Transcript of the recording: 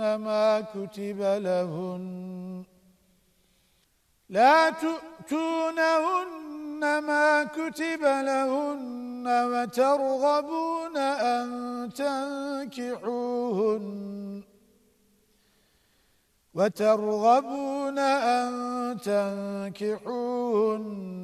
ما كتب لهن. لا تؤتونهن ما كتب لهن وترغبون أن تنكحوهن. وترغبون أن تنكحوهن.